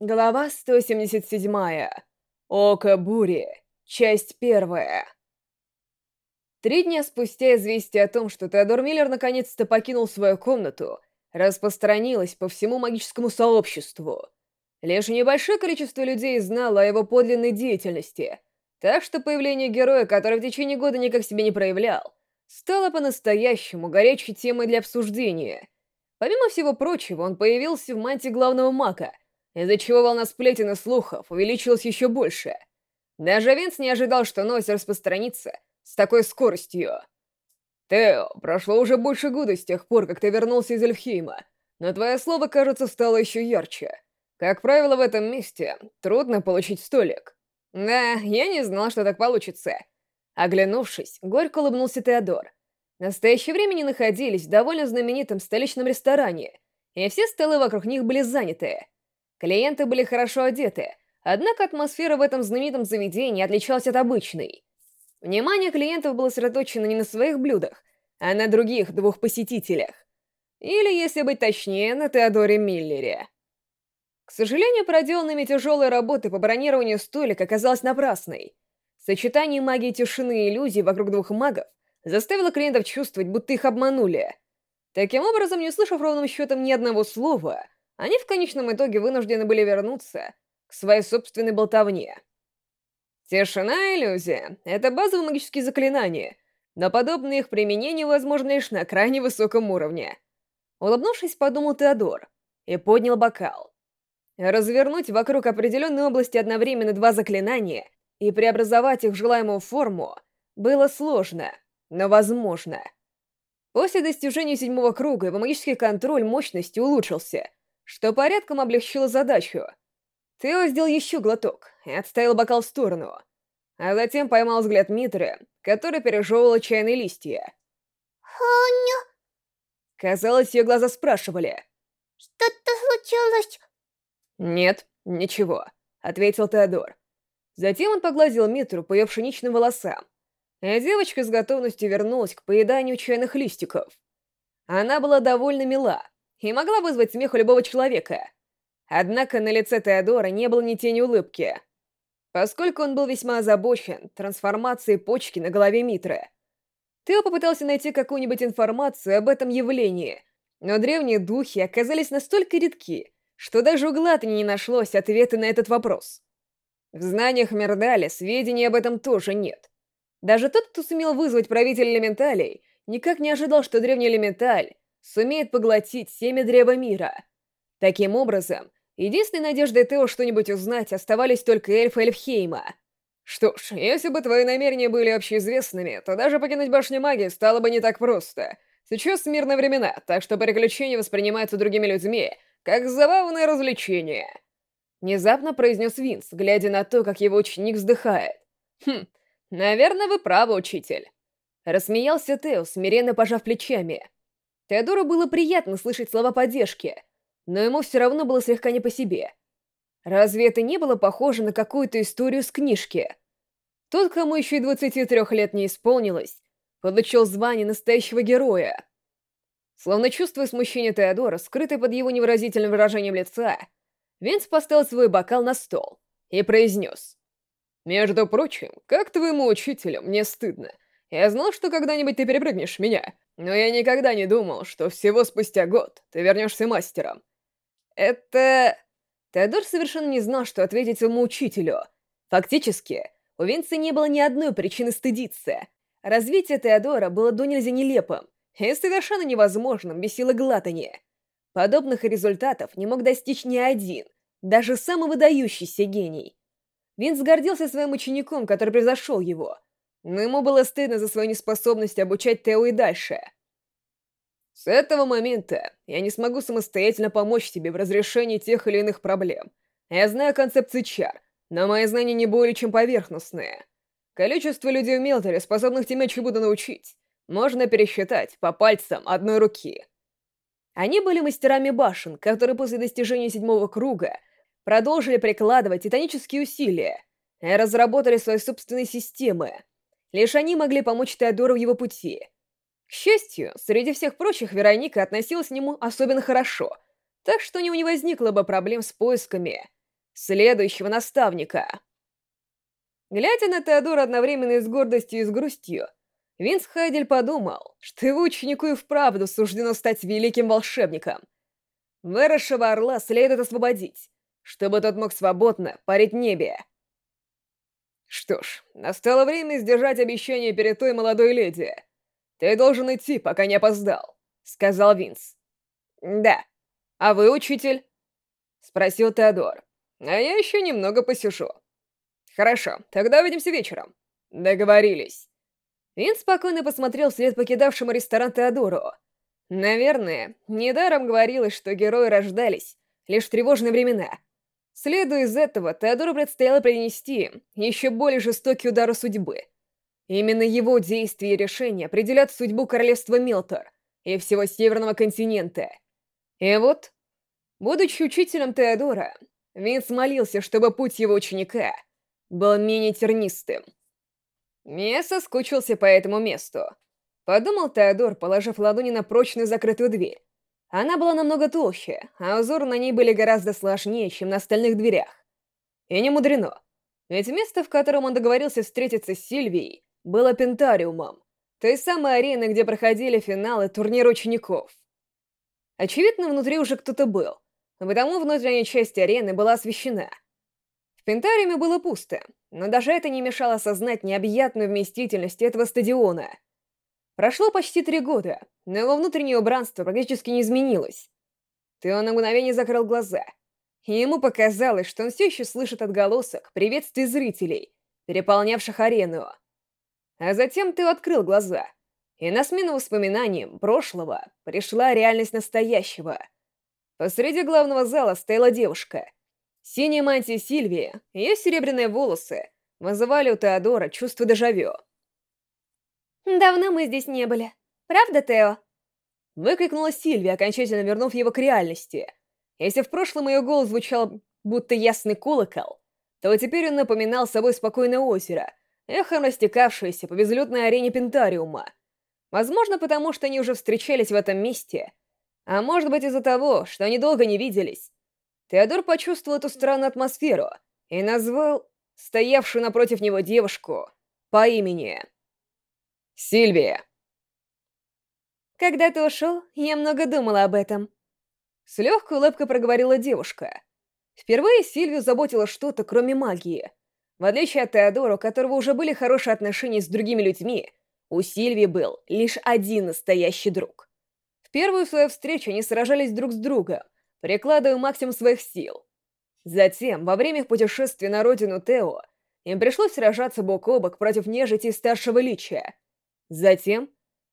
Глава 177. Око бури. Часть первая. Три дня спустя известие о том, что Теодор Миллер наконец-то покинул свою комнату, распространилось по всему магическому сообществу. Лишь небольшое количество людей знало о его подлинной деятельности, так что появление героя, который в течение года никак себя не проявлял, стало по-настоящему горячей темой для обсуждения. Помимо всего прочего, он появился в мантии главного мага — из-за чего волна сплетен и слухов увеличилась еще больше. Даже Винс не ожидал, что новость распространится с такой скоростью. «Тео, прошло уже больше года с тех пор, как ты вернулся из Эльфхейма, но твое слово, кажется, стало еще ярче. Как правило, в этом месте трудно получить столик». «Да, я не знал, что так получится». Оглянувшись, горько улыбнулся Теодор. В настоящее время они находились в довольно знаменитом столичном ресторане, и все столы вокруг них были заняты. Клиенты были хорошо одеты, однако атмосфера в этом знаменитом заведении отличалась от обычной. Внимание клиентов было сосредоточено не на своих блюдах, а на других двух посетителях. Или, если быть точнее, на Теодоре Миллере. К сожалению, проделанными тяжелой работы по бронированию столика оказалась напрасной. Сочетание магии тишины и иллюзий вокруг двух магов заставило клиентов чувствовать, будто их обманули. Таким образом, не услышав ровным счетом ни одного слова, они в конечном итоге вынуждены были вернуться к своей собственной болтовне. Тишина иллюзия — это базовые магические заклинания, но подобное их применение возможно лишь на крайне высоком уровне. Улыбнувшись, подумал Теодор и поднял бокал. Развернуть вокруг определенной области одновременно два заклинания и преобразовать их в желаемую форму было сложно, но возможно. После достижения седьмого круга его магический контроль мощности улучшился — что порядком облегчило задачу. Тео сделал еще глоток и отставил бокал в сторону, а затем поймал взгляд Митры, который пережевывала чайные листья. «Ханя...» Казалось, ее глаза спрашивали. «Что-то случилось?» «Нет, ничего», — ответил Теодор. Затем он погладил Митру по ее пшеничным волосам, и девочка с готовностью вернулась к поеданию чайных листиков. Она была довольно мила, и могла вызвать смех у любого человека. Однако на лице Теодора не было ни тени улыбки, поскольку он был весьма озабочен трансформацией почки на голове Митры. Тео попытался найти какую-нибудь информацию об этом явлении, но древние духи оказались настолько редки, что даже у Глатани не нашлось ответа на этот вопрос. В знаниях Мердаля сведений об этом тоже нет. Даже тот, кто сумел вызвать правителя элементалей, никак не ожидал, что древний элементаль сумеет поглотить семя древа мира. Таким образом, единственной надеждой Тео что-нибудь узнать оставались только эльфы Эльфхейма. Что ж, если бы твои намерения были общеизвестными, то даже покинуть башню магии стало бы не так просто. Сейчас мирные времена, так что приключения воспринимаются другими людьми, как забавное развлечение. Внезапно произнес Винс, глядя на то, как его ученик вздыхает. «Хм, наверное, вы правы, учитель». Рассмеялся Тео, смиренно пожав плечами. Теодору было приятно слышать слова поддержки, но ему все равно было слегка не по себе. Разве это не было похоже на какую-то историю с книжки? Тот, кому еще и 23 лет не исполнилось, получил звание настоящего героя. Словно чувствуя смущение Теодора, скрытое под его невыразительным выражением лица, Винс поставил свой бокал на стол и произнес. «Между прочим, как твоему учителю, мне стыдно. Я знал, что когда-нибудь ты перепрыгнешь меня, но я никогда не думал, что всего спустя год ты вернешься мастером. Это... Теодор совершенно не знал, что ответить своему учителю. Фактически, у Винца не было ни одной причины стыдиться. Развитие Теодора было до нельзя нелепым и совершенно невозможным без силы глатания. Подобных результатов не мог достичь ни один, даже самый выдающийся гений. Винс гордился своим учеником, который превзошел его — но ему было стыдно за свою неспособность обучать Тео и дальше. С этого момента я не смогу самостоятельно помочь тебе в разрешении тех или иных проблем. Я знаю концепции чар, но мои знания не более чем поверхностные. Количество людей в Мелторе, способных тебя чему-то научить, можно пересчитать по пальцам одной руки. Они были мастерами башен, которые после достижения седьмого круга продолжили прикладывать титанические усилия и разработали свои собственные системы, Лишь они могли помочь Теодору в его пути. К счастью, среди всех прочих Вероника относилась к нему особенно хорошо, так что у него не возникло бы проблем с поисками следующего наставника. Глядя на Теодора одновременно с гордостью, и с грустью, Винс Хайдель подумал, что его ученику и вправду суждено стать великим волшебником. Выросшего орла следует освободить, чтобы тот мог свободно парить небе. Что ж, настало время сдержать обещание перед той молодой леди. Ты должен идти, пока не опоздал, — сказал Винс. Да. А вы, учитель? — спросил Теодор. А я еще немного посижу. Хорошо, тогда увидимся вечером. Договорились. Винс спокойно посмотрел вслед покидавшему ресторан Теодору. Наверное, недаром говорилось, что герои рождались лишь в тревожные времена — Следуя из этого, Теодору предстояло принести еще более жестокий удар судьбы. Именно его действия и решения определят судьбу королевства Милтор и всего Северного континента. И вот, будучи учителем Теодора, Винс молился, чтобы путь его ученика был менее тернистым. Я соскучился по этому месту. Подумал Теодор, положив ладони на прочную закрытую дверь. Она была намного толще, а узоры на ней были гораздо сложнее, чем на остальных дверях. И не мудрено, ведь место, в котором он договорился встретиться с Сильвией, было Пентариумом, той самой ареной, где проходили финалы турнира учеников. Очевидно, внутри уже кто-то был, потому внутренняя часть арены была освещена. В Пентариуме было пусто, но даже это не мешало осознать необъятную вместительность этого стадиона — Прошло почти три года, но его внутреннее убранство практически не изменилось. Тео на мгновение закрыл глаза, и ему показалось, что он все еще слышит отголосок приветствий зрителей, переполнявших арену. А затем Тео открыл глаза, и на смену воспоминаниям прошлого пришла реальность настоящего. Посреди главного зала стояла девушка. Синяя мантия Сильвии, ее серебряные волосы вызывали у Теодора чувство дежавю. «Давно мы здесь не были. Правда, Тео?» Выкрикнула Сильвия, окончательно вернув его к реальности. Если в прошлом ее голос звучал будто ясный колокол, то теперь он напоминал собой спокойное озеро, эхом растекавшееся по безлюдной арене Пентариума. Возможно, потому что они уже встречались в этом месте, а может быть из-за того, что они долго не виделись. Теодор почувствовал эту странную атмосферу и назвал стоявшую напротив него девушку по имени Сильвия!» «Когда ты ушел, я много думала об этом». С легкой улыбкой проговорила девушка. Впервые Сильвию заботило что-то, кроме магии. В отличие от Теодора, у которого уже были хорошие отношения с другими людьми, у Сильвии был лишь один настоящий друг. В первую свою встречу они сражались друг с другом, прикладывая максимум своих сил. Затем, во время их путешествия на родину Тео, им пришлось сражаться бок о бок против нежити старшего личия — Затем,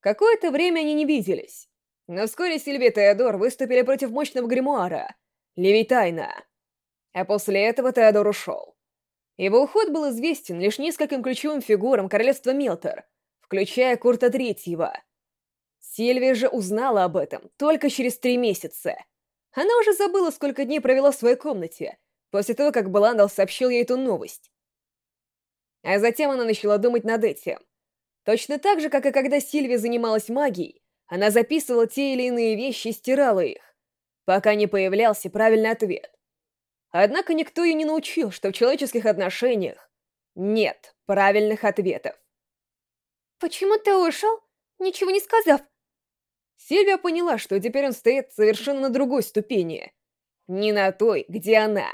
какое-то время они не виделись, но вскоре Сильвия и Теодор выступили против мощного гримуара, Левитайна. А после этого Теодор ушел. Его уход был известен лишь нескольким ключевым фигурам королевства Милтер, включая Курта Третьего. Сильвия же узнала об этом только через три месяца. Она уже забыла, сколько дней провела в своей комнате, после того, как Баландал сообщил ей эту новость. А затем она начала думать над этим. Точно так же, как и когда Сильвия занималась магией, она записывала те или иные вещи и стирала их, пока не появлялся правильный ответ. Однако никто ее не научил, что в человеческих отношениях нет правильных ответов. «Почему ты ушел, ничего не сказав?» Сильвия поняла, что теперь он стоит совершенно на другой ступени. Не на той, где она.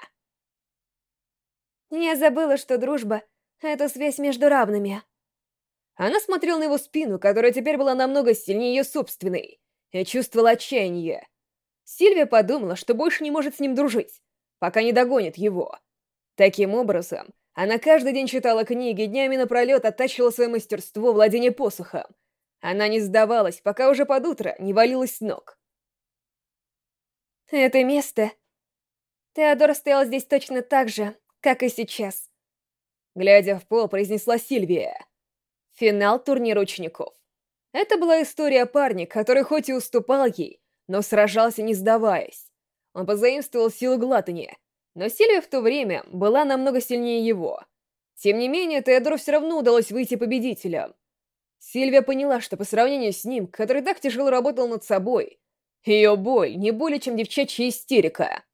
Я забыла, что дружба — это связь между равными. Она смотрела на его спину, которая теперь была намного сильнее ее собственной, и чувствовала отчаяние. Сильвия подумала, что больше не может с ним дружить, пока не догонит его. Таким образом, она каждый день читала книги, днями напролет оттачивала свое мастерство владения посохом. Она не сдавалась, пока уже под утро не валилась с ног. Это место... Теодор стоял здесь точно так же, как и сейчас. Глядя в пол, произнесла Сильвия. Финал турнира учеников. Это была история парня, который хоть и уступал ей, но сражался не сдаваясь. Он позаимствовал силу Глатани, но Сильвия в то время была намного сильнее его. Тем не менее, Теодору все равно удалось выйти победителем. Сильвия поняла, что по сравнению с ним, который так тяжело работал над собой, ее боль не более чем девчачья истерика.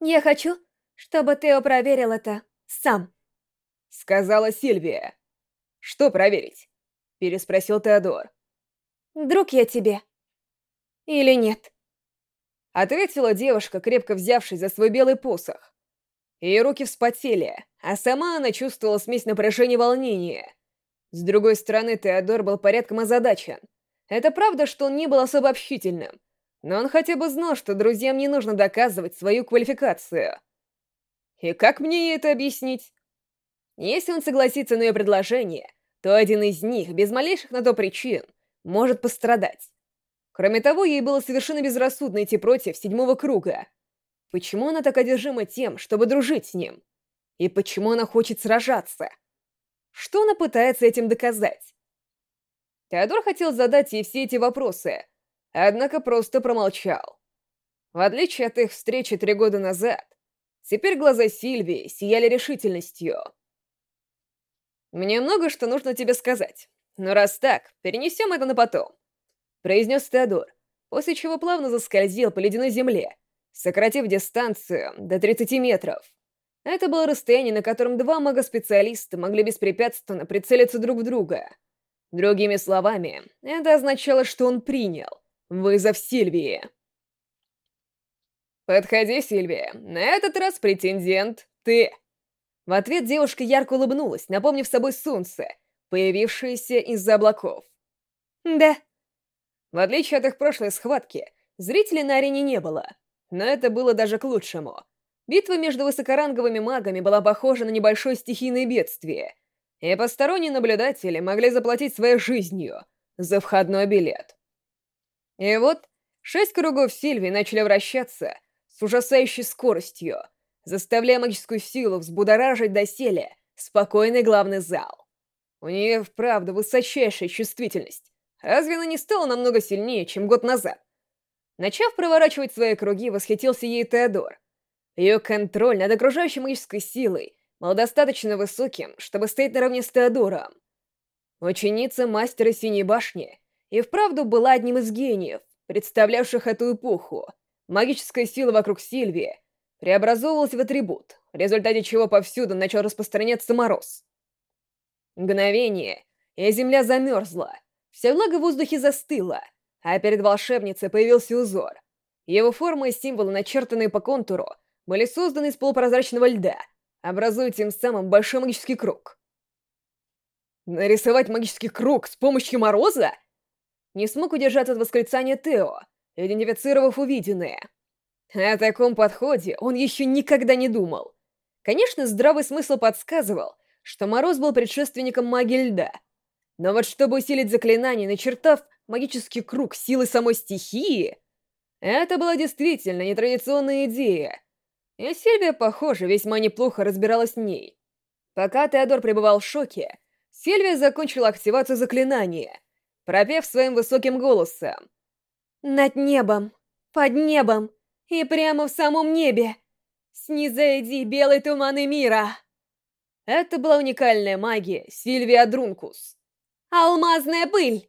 «Я хочу, чтобы Тео проверил это сам. Сказала Сильвия. Что проверить? Переспросил Теодор. Друг я тебе. Или нет? Ответила девушка, крепко взявшись за свой белый посох. Ее руки вспотели, а сама она чувствовала смесь напряжения и волнения. С другой стороны, Теодор был порядком озадачен. Это правда, что он не был особо общительным, но он хотя бы знал, что друзьям не нужно доказывать свою квалификацию. И как мне это объяснить? Если он согласится на ее предложение, то один из них, без малейших на то причин, может пострадать. Кроме того, ей было совершенно безрассудно идти против седьмого круга. Почему она так одержима тем, чтобы дружить с ним? И почему она хочет сражаться? Что она пытается этим доказать? Теодор хотел задать ей все эти вопросы, однако просто промолчал. В отличие от их встречи три года назад, теперь глаза Сильвии сияли решительностью. «Мне много что нужно тебе сказать, но раз так, перенесем это на потом», — произнес Теодор, после чего плавно заскользил по ледяной земле, сократив дистанцию до 30 метров. Это было расстояние, на котором два мага-специалиста могли беспрепятственно прицелиться друг в друга. Другими словами, это означало, что он принял вызов Сильвии. «Подходи, Сильвия. На этот раз претендент ты». В ответ девушка ярко улыбнулась, напомнив собой солнце, появившееся из-за облаков. «Да». В отличие от их прошлой схватки, зрителей на арене не было. Но это было даже к лучшему. Битва между высокоранговыми магами была похожа на небольшое стихийное бедствие, и посторонние наблюдатели могли заплатить своей жизнью за входной билет. И вот шесть кругов Сильвии начали вращаться с ужасающей скоростью, заставляя магическую силу взбудоражить доселе спокойный главный зал. У нее вправду высочайшая чувствительность. Разве она не стала намного сильнее, чем год назад? Начав проворачивать свои круги, восхитился ей Теодор — ее контроль над окружающей магической силой был достаточно высоким, чтобы стоять наравне с Теодором. Ученица мастера Синей Башни и вправду была одним из гениев, представлявших эту эпоху. Магическая сила вокруг Сильвии преобразовывалась в атрибут, в результате чего повсюду начал распространяться мороз. Мгновение, и земля замерзла, вся влага в воздухе застыла, а перед волшебницей появился узор. Его форма и символы, начертанные по контуру, были созданы из полупрозрачного льда, образуя тем самым большой магический круг. Нарисовать магический круг с помощью Мороза? Не смог удержаться от восклицания Тео, идентифицировав увиденное. О таком подходе он еще никогда не думал. Конечно, здравый смысл подсказывал, что Мороз был предшественником магии льда. Но вот чтобы усилить заклинание, начертав магический круг силы самой стихии, это была действительно нетрадиционная идея, и Сильвия, похоже, весьма неплохо разбиралась в ней. Пока Теодор пребывал в шоке, Сильвия закончила активацию заклинания, пропев своим высоким голосом. «Над небом, под небом и прямо в самом небе! Снизойди белой туманы мира!» Это была уникальная магия Сильвия Дрункус. «Алмазная пыль!»